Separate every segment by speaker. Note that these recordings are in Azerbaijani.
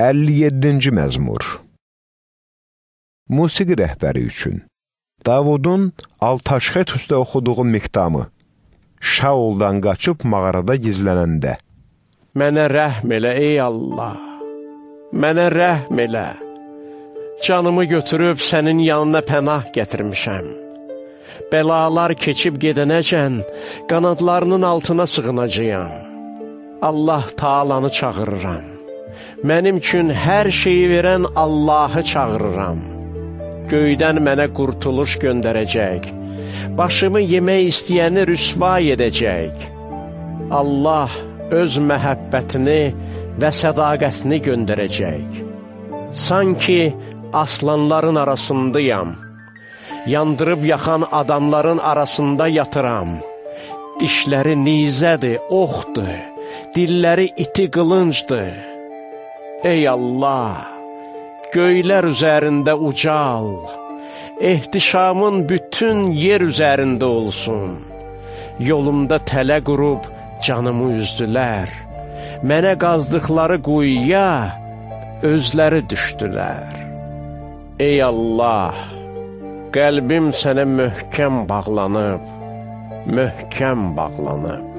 Speaker 1: 57-ci məzmur Musiqi rəhbəri üçün Davudun Altaşxət üstə oxuduğu miqdamı Şauldan qaçıb mağarada gizlənəndə
Speaker 2: Mənə rəhm elə, ey Allah! Mənə rəhm elə! Canımı götürüb sənin yanına pənah gətirmişəm. Bəlalar keçib gedənəcən qanadlarının altına sığınacaqam. Allah taalanı çağırıram. Mənim üçün hər şeyi verən Allahı çağırıram. Göydən mənə qurtuluş göndərəcək. Başımı yemək istəyəni rüsvay edəcək. Allah öz məhəbbətini və sədaqətini göndərəcək. Sanki aslanların arasındayam. Yandırıb yaxan adamların arasında yatıram. Dişləri nizədir, oxdur, dilləri iti qılıncdır. Ey Allah, göylər üzərində ucal, ehtişamın bütün yer üzərində olsun. Yolumda tələ qurub canımı üzdülər, mənə qazdıqları quyuya özləri düşdülər. Ey Allah, qəlbim sənə möhkəm bağlanıb, möhkəm bağlanıb.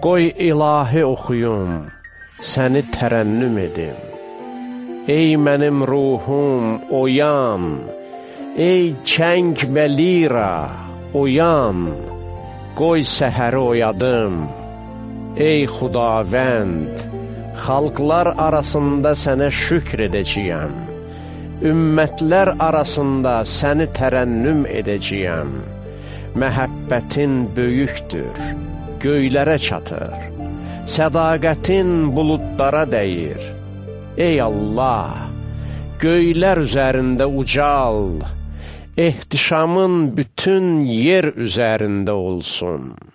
Speaker 2: Qoy ilahi oxuyum səni tərənnüm edim. Ey mənim ruhum, oyan, ey çəng və lira, oyan, qoy səhəri oyadım. Ey xudavənd, xalqlar arasında sənə şükr edəcəyəm. Ümmətlər arasında səni tərənnüm edəcəyəm. Məhəbbətin böyükdür, göylərə çatır sədaqətin buludlara dəyir. Ey Allah, göylər üzərində ucal, ehtişamın bütün yer üzərində olsun.''